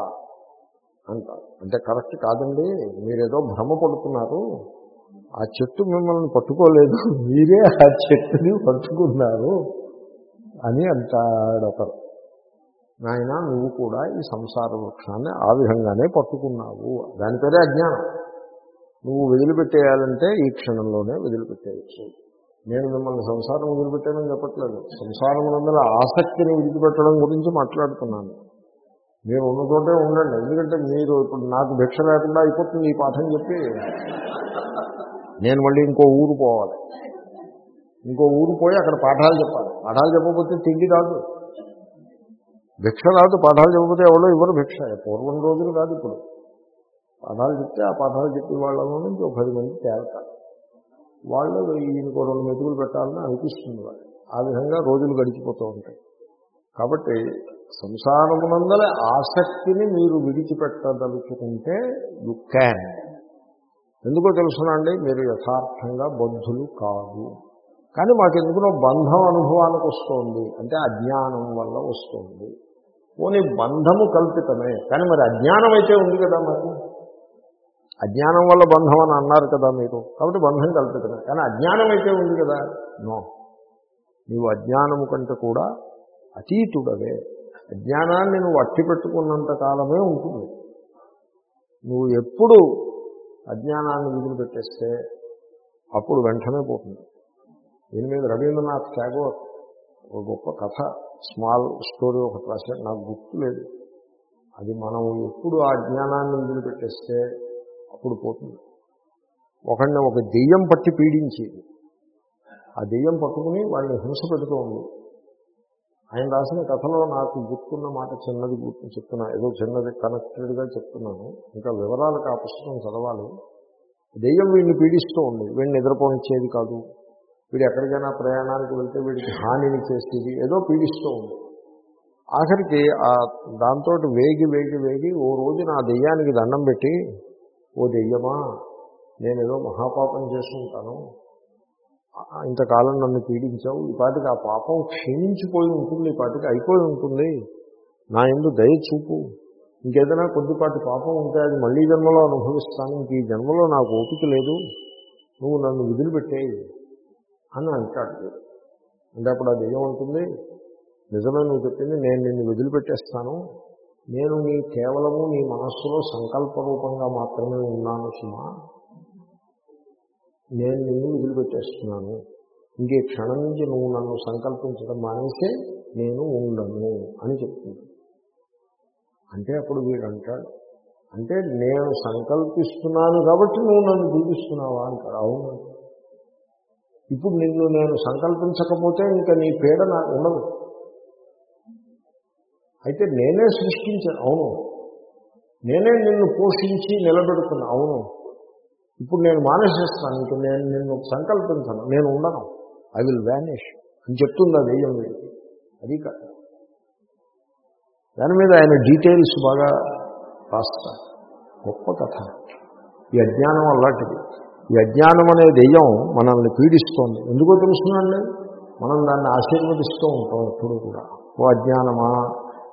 Speaker 1: అంటారు. అంటే కరెక్ట్ కాదండి మీరేదో భ్రమ పడుతున్నారు ఆ చెట్టు మిమ్మల్ని పట్టుకోలేదు మీరే ఆ చెట్టుని పట్టుకున్నారు అని అంటాడు ఒకరు నాయన నువ్వు కూడా ఈ సంసార వృక్షాన్ని ఆ విధంగానే పట్టుకున్నావు. దాని పేరే అజ్ఞానం. నువ్వు వదిలిపెట్టేయాలంటే ఈ క్షణంలోనే వదిలిపెట్టేయచ్చు. నేను మిమ్మల్ని సంసారం వదిలిపెట్టానని చెప్పట్లేదు. సంసారం నందల ఆసక్తిని విడిచిపెట్టడం గురించి మాట్లాడుతున్నాను. మీరు ఉన్న చోటే ఉండండి. ఎందుకంటే మీరు ఇప్పుడు నాకు భిక్ష లేకుండా అయిపోతుంది ఈ పాఠం చెప్పి. నేను మళ్ళీ ఇంకో ఊరు పోవాలి. ఇంకో ఊరు పోయి అక్కడ పాఠాలు చెప్పాలి. పాఠాలు చెప్పకపోతే తిండి రాదు. భిక్ష రాదు పాఠాలు చెప్పకపోతే ఎవరో ఇవ్వరు భిక్ష. పూర్వం రోజులు కాదు ఇప్పుడు. పాఠాలు చెప్తే ఆ పాఠాలు చెప్పిన వాళ్ళలో నుంచి ఒక పది మంది తేలుతారు వాళ్ళు ఈయనకు రెండు మెతుకులు పెట్టాలని అనిపిస్తుంది వాళ్ళు ఆ విధంగా రోజులు గడిచిపోతూ ఉంటాయి. కాబట్టి సంసారమునందల ఆసక్తిని మీరు విడిచిపెట్టదలుచుకుంటే యు క్యాన్ ఎందుకో తెలుసునండి మీరు యథార్థంగా బద్ధులు కాదు. కానీ మాకెందుకునో బంధం అనుభవానికి వస్తుంది. అంటే అజ్ఞానం వల్ల వస్తుంది. పోనీ బంధము కల్పితమే. కానీ మరి అజ్ఞానం అయితే ఉంది కదా మరి. అజ్ఞానం వల్ల బంధం అని అన్నారు కదా మీరు. కాబట్టి బంధం కల్పితమే. కానీ అజ్ఞానం అయితే ఉంది కదా. నో. నీవు అజ్ఞానము కంటే కూడా అతీతుడవే. అజ్ఞానాన్ని నువ్వు అట్టి పెట్టుకున్నంత కాలమే ఉంటుంది. నువ్వు ఎప్పుడు అజ్ఞానాన్ని వదిలిపెట్టేస్తే అప్పుడు వెంటనే పోతుంది. దీని మీద రవీంద్రనాథ్ ఠాగోర్ ఒక గొప్ప కథ. స్మాల్ స్టోరీ ఒకటి రాశాడు. నాకు గుర్తు లేదు అది మనం ఎప్పుడు ఆ జ్ఞానాన్ని వదిలిపెట్టేస్తే అప్పుడు పోతుంది. ఒకడిని ఒక దెయ్యం పట్టి పీడించేది. ఆ దెయ్యం పట్టుకుని వాడిని హింస పెడుతూ ఉంది. ఆయన రాసిన కథలో నాకు గుర్తున్న మాట చిన్నది గుర్తు చెప్తున్నా. ఏదో చిన్నది కనెక్టెడ్గా చెప్తున్నాను. ఇంకా వివరాలకు ఆ పుస్తకం చదవాలి. దెయ్యం వీడిని పీడిస్తూ ఉంది. వీడిని నిద్రపోనిచ్చేది కాదు. వీడు ఎక్కడికైనా ప్రయాణానికి వెళ్తే వీడికి హానిని చేసేది ఏదో పీడిస్తూ ఉంది. ఆఖరికి ఆ దాంతో వేగి వేగి వేగి ఓ రోజు నా దెయ్యానికి దండం పెట్టి ఓ దెయ్యమా నేనేదో మహాపాపం చేసుకుంటాను ఇంతకాలం నన్ను పీడించావు. ఈ పాటికి ఆ పాపం క్షీణించిపోయి ఉంటుంది ఈ పాటికి అయిపోయి ఉంటుంది. నా ఎందు దయ చూపు. ఇంకేదైనా కొద్దిపాటి పాపం ఉంటే అది మళ్ళీ జన్మలో అనుభవిస్తాను. ఇంక ఈ జన్మలో నాకు ఓపిక లేదు. నువ్వు నన్ను వదిలిపెట్టేయి అని అంటాడు వీడు. అంటే అప్పుడు ఆ దెయ్యం ఉంటుంది నిజమే నువ్వు చెప్పింది నేను నిన్ను వదిలిపెట్టేస్తాను. నేను నీ కేవలము నీ మనస్సులో సంకల్ప రూపంగా మాత్రమే ఉన్నాను సుమా. నేను నిన్ను వదిలిపెట్టేస్తున్నాను. ఇంకే క్షణం నుంచి నువ్వు నన్ను సంకల్పించడం మానేసే నేను ఉండను అని చెప్తుంది. అంటే అప్పుడు వీడు అంటాడు అంటే నేను సంకల్పిస్తున్నాను కాబట్టి నువ్వు నన్ను దీపిస్తున్నావా? అంటాడు. అవును. ఇప్పుడు నిన్ను నేను సంకల్పించకపోతే ఇంకా నీ పీడ నాకు ఉండదు. అయితే నేనే సృష్టించాను అవును. నేనే నిన్ను పోషించి నిలబెడుతున్నా అవును. ఇప్పుడు నేను మానేసేస్తాను ఇంక నేను నిన్ను సంకల్పించను నేను ఉండను. ఐ విల్ వ్యానిష్ అని చెప్తుంది అది ఏం అది కాదు దాని మీద ఆయన డీటెయిల్స్ బాగా రాస్తారు. గొప్ప కథ. ఈ అజ్ఞానం అలాంటిది. ఈ అజ్ఞానం అనే దెయ్యం మనల్ని పీడిస్తోంది. ఎందుకో తెలుస్తుందండి? మనం దాన్ని ఆశీర్వదిస్తూ ఉంటాం ఎప్పుడు కూడా. ఓ అజ్ఞానమా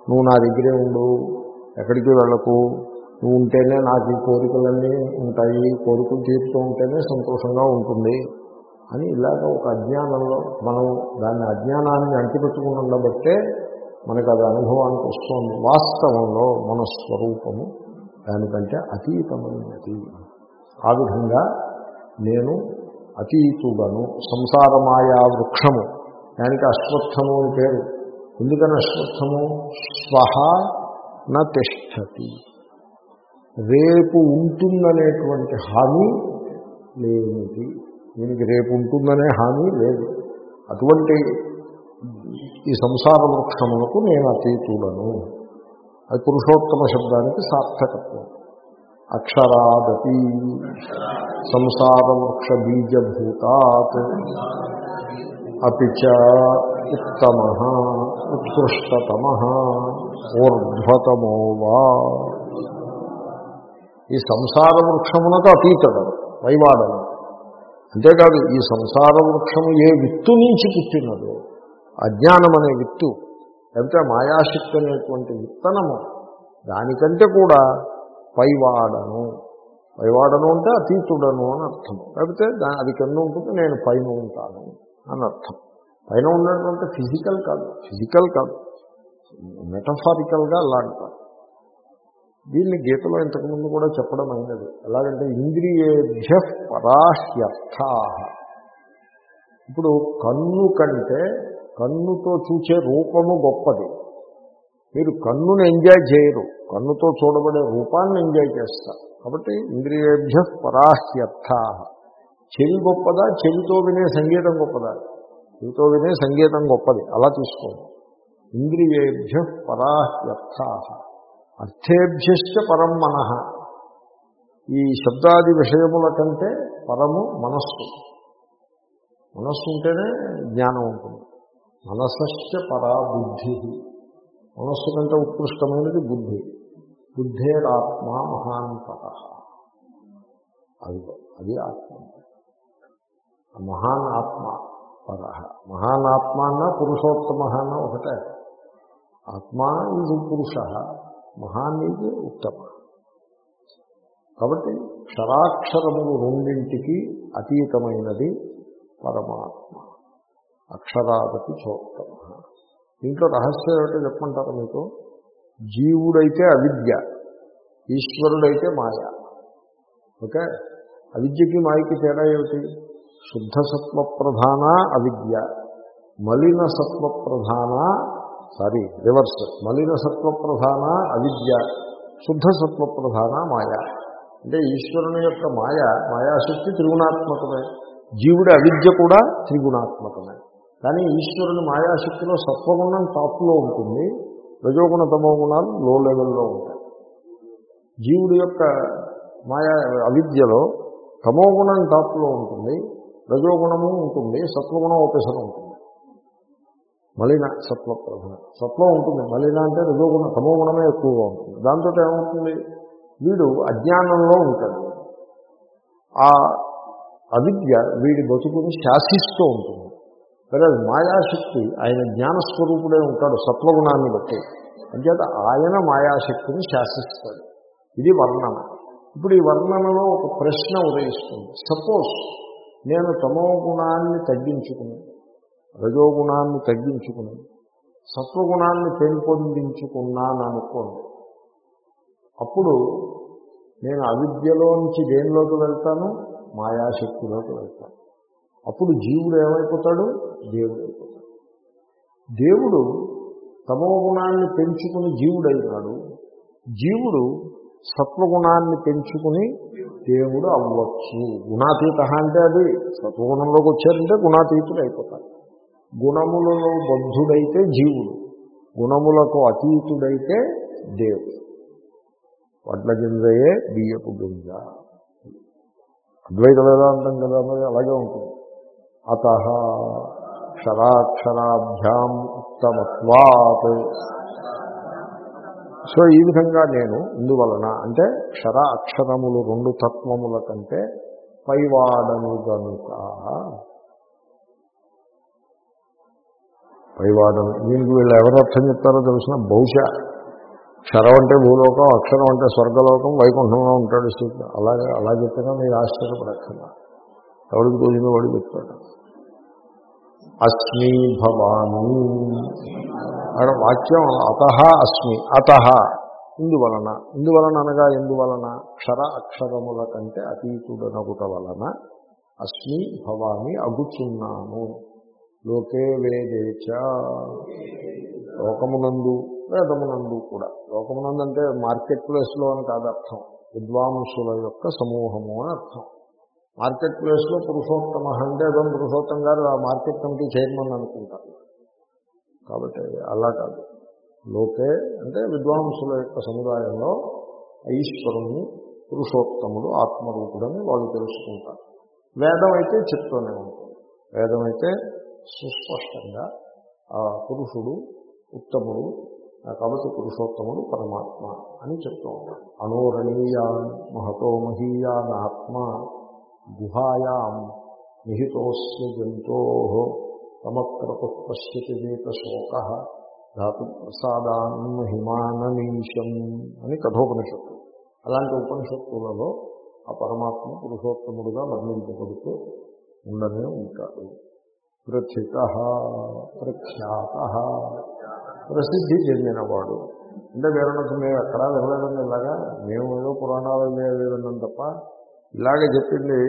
Speaker 1: నువ్వు నా దగ్గరే ఉండు ఎక్కడికి వెళ్ళకు నువ్వు ఉంటేనే నాకు ఈ కోరికలన్నీ ఉంటాయి కోరికలు తీరుతూ ఉంటేనే సంతోషంగా ఉంటుంది అని ఇలాగ ఒక అజ్ఞానంలో మనం దాన్ని అజ్ఞానాన్ని అంటిపెట్టుకుని బట్టే మనకు అది అనుభవానికి వస్తుంది. వాస్తవంలో మన స్వరూపము దానికంటే అతీతమైనది. ఆ విధంగా నేను అతీతుడను సంసారమాయా వృక్షము. దానికి అశ్వత్థము అని పేరు. ఎందుకని అశ్వత్థము? స్వహ న రేపు ఉంటుందనేటువంటి హామీ లేనిది. దీనికి రేపు ఉంటుందనే హామీ లేదు. అటువంటి ఈ సంసార వృక్షములకు నేను అతీతుడను. అది పురుషోత్తమ శబ్దానికి సార్థకత్వం. అక్షరాదపి సంసార బీజభూతాత్ అపి చ ఉత్తమ ఉత్కృష్టతమ ఊర్ధ్వతమో వా. ఈ సంసార వృక్షమునకు అతీతడు వైవాడను అంతేకాదు ఈ సంసార వృక్షము ఏ విత్తు నుంచి పుట్టినదో అజ్ఞానం అనే విత్తు లేకపోతే మాయాశక్తి అనేటువంటి విత్తనము దానికంటే కూడా పైవాడను. పైవాడను అంటే అతీతుడను అని అర్థం. లేకపోతే అది కింద ఉంటుంది నేను పైన ఉంటాను అని అర్థం. పైన ఉన్నటువంటి ఫిజికల్ కాదు ఫిజికల్ కాదు. మెటఫారికల్గా అలా అంటారు దీన్ని గీతలో ఇంతకుముందు కూడా చెప్పడం అయినది. ఎలాగంటే ఇంద్రియేభ్య పరాహ్యర్థ. ఇప్పుడు కన్ను కంటే కన్నుతో చూచే రూపము గొప్పది. మీరు కన్నును ఎంజాయ్ చేయరు. కన్నుతో చూడబడే రూపాన్ని ఎంజాయ్ చేస్తారు కాబట్టి ఇంద్రియేభ్య పరాహ్యర్థా. చెవి గొప్పదా? చెవితో వినే సంగీతం గొప్పదా? చెవితో వినే సంగీతం గొప్పది. అలా తీసుకోండి. ఇంద్రియేభ్య పరాహ్యర్థా. అర్థేభ్యశ్చ పరం మనః. ఈ శబ్దాది విషయముల కంటే పరము మనస్సు. మనస్సు ఉంటేనే జ్ఞానం ఉంటుంది. మనసశ్చ పరా బుద్ధి మనస్సు కంటే ఉత్కృష్టమైనది బుద్ధి. బుద్ధేరాత్మ మహాంతర అది అది ఆత్మ. మహాన్ ఆత్మ పర మహాన్ ఆత్మ అన్న పురుషోత్తమ అన్న ఒకటే. ఆత్మ ఇది పురుష మహాన్ ఇది ఉత్తమ. కాబట్టి క్షరాక్షరములు రెండింటికి అతీతమైనది పరమాత్మ. అక్షరాదపి చోత్తమ. దీంట్లో రహస్యం ఏమిటో చెప్పమంటారు మీకు? జీవుడైతే అవిద్య ఈశ్వరుడైతే మాయ. ఓకే? అవిద్యకి మాయకి తేడా ఏమిటి? శుద్ధ సత్వ ప్రధాన అవిద్య మలిన సత్వ ప్రధాన సారీ రివర్స్ మలిన సత్వ ప్రధాన అవిద్య శుద్ధ సత్వ ప్రధాన మాయ. అంటే ఈశ్వరుని యొక్క మాయ మాయాశక్తి త్రిగుణాత్మకమే. జీవుడి అవిద్య కూడా త్రిగుణాత్మకమే. కానీ ఈశ్వరుని మాయాశక్తిలో సత్వగుణం టాప్లో ఉంటుంది రజోగుణ తమో గుణాలు లో లెవెల్లో ఉంటాయి. జీవుడి యొక్క మాయా అవిద్యలో తమోగుణం టాప్లో ఉంటుంది రజోగుణము ఉంటుంది సత్వగుణం ఉపసరం ఉంటుంది. మలిన సత్వ ప్రధాన సత్వం ఉంటుంది మలిన అంటే రజోగుణ తమోగుణమే ఎక్కువగా ఉంటుంది. దాంతో ఏమవుతుంది వీడు అజ్ఞానంలో ఉంటాడు. ఆ అవిద్య వీడి బతుకుని శాసిస్తూ ఉంటుంది. సరే మాయాశక్తి. ఆయన జ్ఞానస్వరూపుడే ఉంటాడు సత్వగుణాన్ని బట్టి. అంచేత ఆయన మాయాశక్తిని శాసిస్తాడు. ఇది వర్ణన. ఇప్పుడు ఈ వర్ణనలో ఒక ప్రశ్న ఉదయిస్తుంది. సపోజ్ నేను తమో గుణాన్ని తగ్గించుకుని రజోగుణాన్ని తగ్గించుకుని సత్వగుణాన్ని పెంపొందించుకున్నాను అనుకోండి అప్పుడు నేను అవిద్యలోంచి దేనిలోకి వెళ్తాను? మాయాశక్తిలోకి వెళ్తాను. అప్పుడు జీవుడు ఏమైపోతాడు? దేవుడు. అయిపోతాడు దేవుడు తమోగుణాన్ని పెంచుకుని జీవుడైనాడు. జీవుడు సత్వగుణాన్ని పెంచుకుని దేవుడు అవ్వచ్చు. గుణాతీత అంటే అది సత్వగుణంలోకి వచ్చారంటే గుణాతీతుడు అయిపోతాడు గుణములలో బద్ధుడైతే జీవుడు గుణములకు అతీతుడైతే దేవుడు. వడ్ల గింజయే బియ్యపు గింజ. అద్వైత వేదాంతం కదా మరి అలాగే ఉంటుంది. అత అక్షరాక్షరాభ్యాం ఉత్తమత్వాత్. సో ఈ విధంగా నేను ఇందువలన అంటే క్షర అక్షరములు రెండు తత్వముల కంటే పైవాడను గనుక పైవాడను దీనికి వీళ్ళు ఎవరు అర్థం చెప్తారో తెలిసిన బహుశా క్షరం అంటే భూలోకం అక్షరం అంటే స్వర్గలోకం వైకుంఠంలో ఉంటాడు శ్రీకృష్ణుడు అలాగే అలా చెప్పినా మీరు ఆశ్చర్యపడక్కర్లా. ఎవరికి తోచిందో వాడు చెప్తాడు. అస్మి భవామి అక్కడ వాక్యం అత అస్మి అత. ఇందువలన ఇందువలన అనగా ఎందువలన? క్షర అక్షరముల కంటే అతీతుడనగుట వలన అస్మి భవామి అగుచున్నాను. లోకే వేదేచ లోకమునందు వేదమునందు కూడా. లోకమునందు అంటే మార్కెట్ ప్లేస్లో అని కాదు అర్థం విద్వాంసుల యొక్క సమూహము అని అర్థం. మార్కెట్ ప్లేస్లో పురుషోత్తమ అంటే ఏదో పురుషోత్తం గారు ఆ మార్కెట్ కమిటీ చైర్మన్ అనుకుంటారు. కాబట్టి అలా కాదు. లోకే అంటే విద్వాంసుల యొక్క సముదాయంలో ఈశ్వరుని పురుషోత్తముడు ఆత్మరూపుడని వాళ్ళు తెలుసుకుంటారు. వేదం అయితే చెప్తూనే ఉంటుంది. వేదం అయితే సుస్పష్టంగా ఆ పురుషుడు ఉత్తముడు కాబట్టి పురుషోత్తముడు పరమాత్మ అని చెప్తూ ఉంటాడు అనోరణీయాన్ మహతో మహీయానాత్మ గుహాయాం నిహితోస్య జంతో తమక్రపు పశ్యతి చేత శోక ధాతు ప్రసాదాన్ హిమాననీశం అని కఠోపనిషత్తు. అలాంటి ఉపనిషత్తులలో ఆ పరమాత్మ పురుషోత్తముడుగా వర్ణించబడుతూ ఉండనే ఉంటాడు. ప్రథిత ప్రఖ్యాత ప్రసిద్ధి చెందినవాడు. అంటే వీరన్నకు మేము ఎక్కడా వినలేదండి ఇలాగా. మేము ఏదో పురాణాలు లేదన్నాం తప్ప ఇలాగే చెప్పింది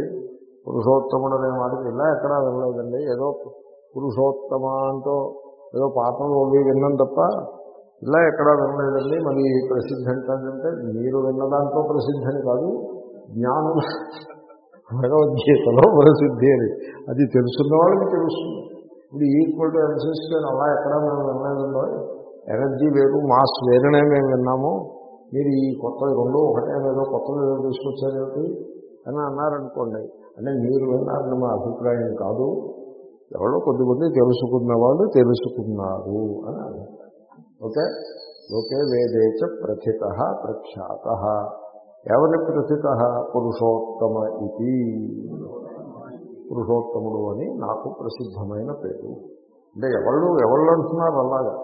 Speaker 1: పురుషోత్తముడు అనే మాటకి ఇలా ఎక్కడా వినలేదండి. ఏదో పురుషోత్తమ అంటూ ఏదో పాఠంలో అవి విన్నాం తప్ప ఇలా ఎక్కడా వినలేదండి. మరి ప్రసిద్ధి అంటే మీరు విన్న దాంట్లో ప్రసిద్ధి అని కాదు జ్ఞానం. భగవద్గీతలో ప్రసిద్ధి అని. అది తెలుసున్న వాళ్ళకి తెలుస్తుంది. ఇప్పుడు ఈక్వల్ టు ఎన్సిస్టర్ అలా ఎక్కడా మేము వినలేదండో. ఎనర్జీ వేరు మాస్ వేరునే మేము విన్నాము. మీరు ఈ కొత్త రెండు ఒకటే ఏదో కొత్తది ఏదో తీసుకొచ్చారేమిటి? అని అన్నారనుకోండి. అంటే మీరు విన్నారని మా అభిప్రాయం కాదు. ఎవరో కొద్దిమంది తెలుసుకున్న వాళ్ళు తెలుసుకున్నారు అని అన్నారు. ఓకే? లోకే వేదేచ ప్రథిత ప్రఖ్యాత. ఎవరి ప్రథిత? పురుషోత్తమ ఇది. పురుషోత్తముడు అని నాకు ప్రసిద్ధమైన పేరు. అంటే ఎవళ్ళు ఎవళ్ళు అంటున్నారు అలాగా?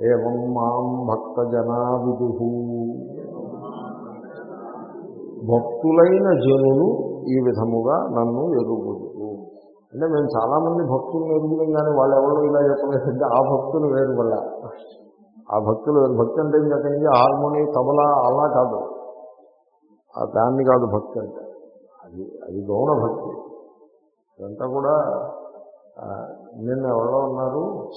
Speaker 1: ఏవం మాం భక్త జనా విదు భక్తులైన జనులు ఈ విధముగా నన్ను ఎరుగుదురు. అంటే మేము చాలామంది భక్తులు ఎరుగుదాం కానీ వాళ్ళు ఎవరు ఇలా చెప్పలేదంటే ఆ భక్తులు వేరు వల్ల. ఆ భక్తులు వేరు భక్తి అంటే ఇంకంటే హార్మోని తబలా అలా కాదు. దాన్ని కాదు భక్తి అంటే. అది అది గౌణ భక్తి. ఇదంతా కూడా నిన్న ఎవరో ఉన్నారు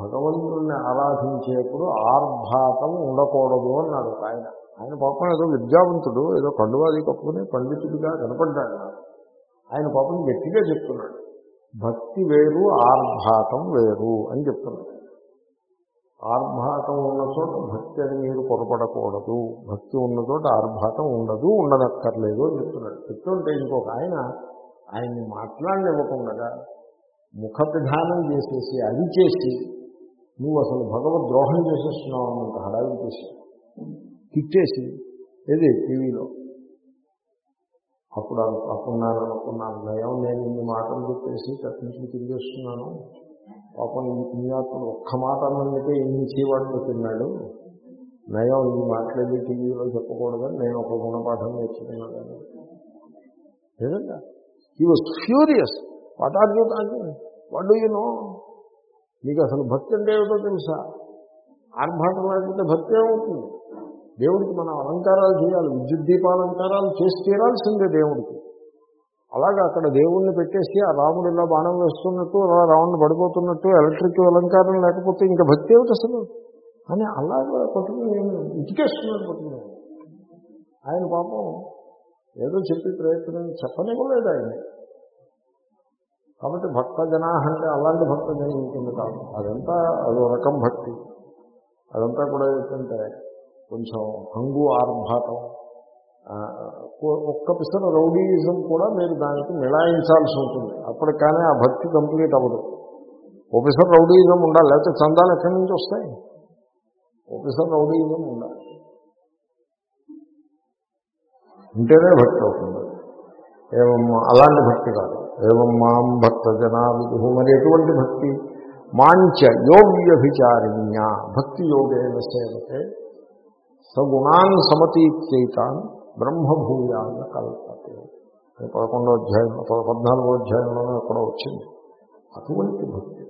Speaker 1: భగవంతుడిని ఆరాధించేప్పుడు ఆర్భాతం ఉండకూడదు అన్నాడు ఆయన. ఆయన పాపం ఏదో విద్యావంతుడు ఏదో కండువాది కప్పుకుని పండితుడిగా కనపడ్డాడు. ఆయన పాపం గట్టిగా చెప్తున్నాడు. భక్తి వేరు ఆర్భాటం వేరు అని చెప్తున్నాడు. ఆర్భాటం ఉన్న చోట భక్తి అని మీరు పొరపడకూడదు. భక్తి ఉన్న చోట ఆర్భాటం ఉండదు ఉండనక్కర్లేదు అని చెప్తున్నాడు. చెప్తుంటే ఇంకొక ఆయన ఆయన్ని మాట్లాడనివ్వకుండా ముఖ విధానం చేసేసి అది చేసి నువ్వు అసలు భగవద్ ద్రోహం చేసేస్తున్నావు అన్నంత హడావిడి చేసి తిట్టేసి ఏది? టీవీలో. అప్పుడు అప్పుడు అనుకున్నాను నయం నేను ఇన్ని మాటలు చెప్పేసి తప్పించి తిరిగేస్తున్నాను. పాపం ఈ పుణ్యాత్ముడు ఒక్క మాట అన్నందుకే ఇన్ని చీవాట్లు తిన్నాడు. నయం ఈ మాట్లాడి టీవీలో చెప్పకూడదని నేను ఒక గుణపాఠం నేర్చుకున్నాను. లేదండి he was furious what are you talking what do you know మీకు అసలు భక్తి అంటే ఏమిటో తెలుసా? ఆర్భాటం లేకపోతే భక్తి ఏమవుతుంది? దేవుడికి మనం అలంకారాలు చేయాలి విద్యుత్ దీపాలంకారాలు చేసి తీరాల్సిందే దేవుడికి. అలాగే అక్కడ దేవుణ్ణి పెట్టేసి ఆ రాముడు ఇలా బాణం వేస్తున్నట్టు అలా రావణ్ణి పడిపోతున్నట్టు ఎలక్ట్రిక్ అలంకారం లేకపోతే ఇంకా భక్తి ఏమిటి అసలు? అని అలాగే పట్టుకుని ఇటుకేస్తున్నాడు పట్టుకున్నాడు ఆయన పాపం ఏదో చెప్పి ప్రయత్నం చెప్పనివ్వలేదు ఆయన. కాబట్టి భక్త జనా అంటే అలాంటి భక్త జనం ఉంటుంది కాదు. అదంతా అదో రకం భక్తి. అదంతా కూడా ఏంటంటే కొంచెం హంగు ఆర్భాటం. ఒక్క పిసర రౌడీయిజం కూడా మీరు దానికి మిళాయించాల్సి ఉంటుంది. అప్పటికానే ఆ భక్తి కంప్లీట్ అవ్వదు. ఓ పిసర రౌడీయిజం ఉండాలి లేకపోతే చందాలు ఎక్కడి నుంచి వస్తాయి? ఓ పిసర రౌడీయిజం ఉండాలి. ఉంటేనే భక్తి అవుతుంది. ఏవం అలాంటి భక్తి కాదు. ఏవం మాం భక్త జనా విధు మరి ఎటువంటి భక్తి? మాంచ యోగ్యభిచారిణ్య. భక్తి యోగేన సేవతే సగుణాన్ సమతీత్యైతాన్ బ్రహ్మభూయాన కల్పతే. పదకొండో అధ్యాయం పద్నాలుగో అధ్యాయంలోనే ఎక్కడో వచ్చింది. అటువంటి భక్తి.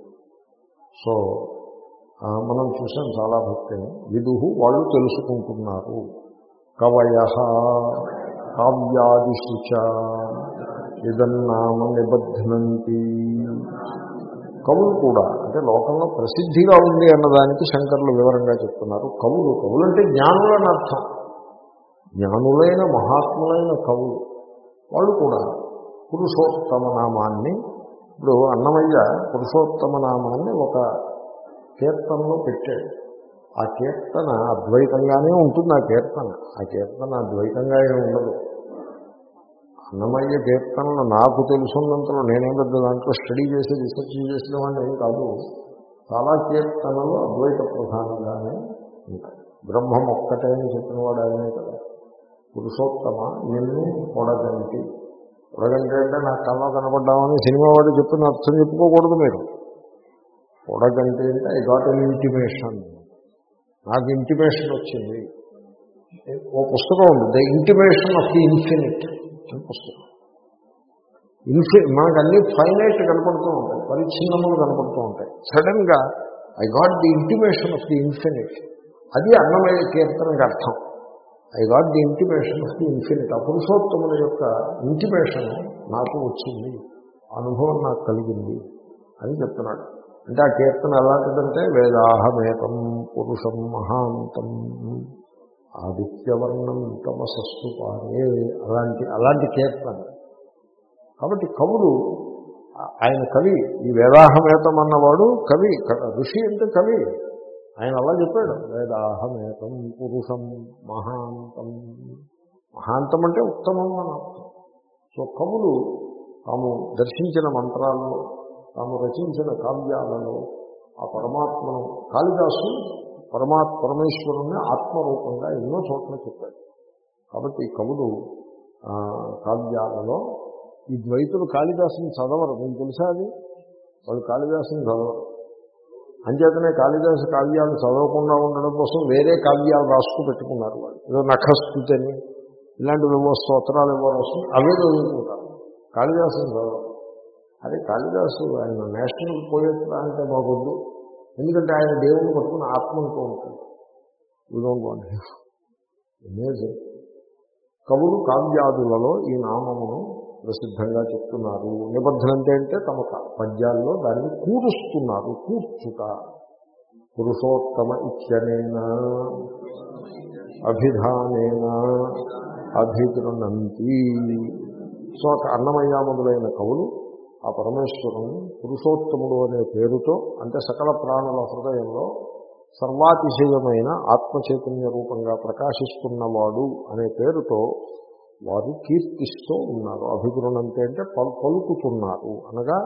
Speaker 1: సో మనం చూసాం చాలా భక్తిని విదుహు వాళ్ళు తెలుసుకుంటున్నారు. కవయ కావ్యాదిశుచ. ఇదన్నామ నిబధ్నంతి. కవులు కూడా అంటే లోకంలో ప్రసిద్ధిగా ఉంది అన్నదానికి శంకర్లు వివరంగా చెప్తున్నారు. కవులు కవులు అంటే జ్ఞానులని అర్థం. జ్ఞానులైన మహాత్ములైన కవులు. వాళ్ళు కూడా పురుషోత్తమ నామాన్ని ఇప్పుడు అన్నమయ్య పురుషోత్తమ నామాన్ని ఒక కీర్తనలో పెట్టాడు. ఆ కీర్తన అద్వైతంగానే ఉంటుంది ఆ కీర్తన. ఆ కీర్తన అద్వైతంగా ఏమి ఉండదు. అన్నమయ్య కీర్తనలు నాకు తెలుసున్నంతలో నేనేం పెద్ద దాంట్లో స్టడీ చేసి రీసెర్చ్ చేసిన వాడిని ఏం కాదు. చాలా కీర్తనలు అద్వైత ప్రధానంగానే ఉంటాయి. బ్రహ్మం ఒక్కటే అని చెప్పిన వాడు ఆయనే కదా. పురుషోత్తమ నిన్ను పొడగంటి పొడగంటి అంటే నాకు కళ్ళ కనపడ్డామని సినిమా వాడు చెప్పిన అర్థం చెప్పుకోకూడదు మీరు. పొడగంటి అంటే ఐ గాట్ ఎన్ ఇంటిమేషన్ నాకు ఇంటిమేషన్ వచ్చింది. ఓ పుస్తకం ఉంది. The intimation of the infinite అని పుస్తకం ఇన్ఫి మనకు అన్ని ఫైనైట్ కనపడుతూ ఉంటాయి పరిచ్ఛిన్నములు కనపడుతూ ఉంటాయి. సడన్గా I got the intimation of the infinite అది అన్నమయ్య కీర్తనకు అర్థం. I got the intimation of the infinite ఆ పురుషోత్తముల యొక్క ఇంటిమేషన్ నాకు వచ్చింది అనుభవం నాకు కలిగింది అని చెప్తున్నాడు. అంటే ఆ కీర్తన ఎలాంటిదంటే వేదాహమేతం పురుషం మహాంతం. ఆదిత్యవర్ణం తమసస్సు పారే అలాంటి అలాంటి కీర్తన కాబట్టి కవులు ఆయన కవి ఈ వేదాహమేతం అన్నవాడు కవి ఋషి అంటే కవి. ఆయన అలా చెప్పాడు వేదాహమేతం పురుషం మహాంతం. మహాంతం అంటే ఉత్తమం అని అర్థం. సో కవులు తాము దర్శించిన మంత్రాల్లో తాము రచించిన కావ్యాలలో ఆ పరమాత్మను కాళిదాసు పరమాత్ పరమేశ్వరుణ్ణి ఆత్మరూపంగా ఎన్నో చోట్ల చెప్పాడు. కాబట్టి కవులు కావ్యాలలో ఈ ద్వైతులు కాళిదాసుని చదవరు. మీకు తెలుసా అది? వాళ్ళు కాళిదాసుని చదవరు. అంచేతనే కాళిదాసు కావ్యాలు చదవకుండా ఉండడం కోసం వేరే కావ్యాలు రాసుకు పెట్టుకున్నారు వాళ్ళు ఏదో నఖస్థుతి ఇలాంటివి ఏవో స్తోత్రాలు ఏవో వస్తుంది అవే చదువుకుంటారు. కాళిదాసుని చదవరు. అదే కాళిదాసు ఆయన నేషనల్ పోయేట్లా అంటే మాకొద్దు. ఎందుకంటే ఆయన దేవుని పట్టుకుని ఆత్మతో ఉంటుంది డోంట్ అమేజింగ్ కవులు కావ్యాదులలో ఈ నామమును ప్రసిద్ధంగా చెప్తున్నారు. నిబద్ధన అంటే అంటే తమ పద్యాల్లో దాన్ని కూరుస్తున్నారు. కూర్చుట. పురుషోత్తమ ఇత్యనేన. అభిధానేన. అభిగృణంతి సో అన్నమయ్య మొదలైన కవులు ఆ పరమేశ్వరుని పురుషోత్తముడు అనే పేరుతో అంటే సకల ప్రాణుల హృదయంలో సర్వాతిశయమైన ఆత్మచైతన్య రూపంగా ప్రకాశిస్తున్నవాడు అనే పేరుతో వారు కీర్తిస్తూ ఉన్నారు. అభిగుణంతే అంటే పలు పలుకుతున్నారు. అనగా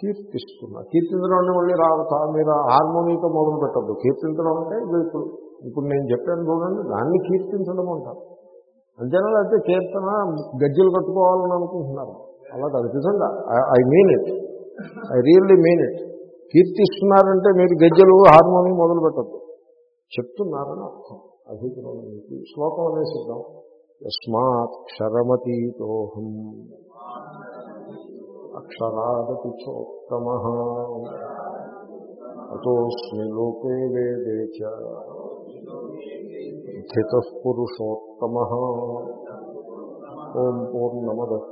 Speaker 1: కీర్తిస్తున్నారు కీర్తించడం అంటే మళ్ళీ రా మీరు హార్మోనీతో మొదలు పెట్టద్దు. కీర్తించడం అంటే ఇప్పుడు ఇప్పుడు నేను చెప్పాను చూడండి దాన్ని కీర్తించడం అంటారు. అంతేనా అయితే కీర్తన గజ్జలు కట్టుకోవాలని అనుకుంటున్నారు. అలా కాదు నిజంగా. I mean it I really mean it కీర్తిస్తున్నారంటే మీరు గజ్జలు హార్మోనియం మొదలు పెట్టద్దు చెప్తున్నారని అర్థం. అభిప్రాయానికి శ్లోకం అనేసిద్దాం యస్మాత్ క్షరమతీతోహం. అక్షరాదతి చోత్తమ. అతోస్మి లోకే వేదే చ. స్థిత పురుషోత్తమ. ఓం పూర్ణమద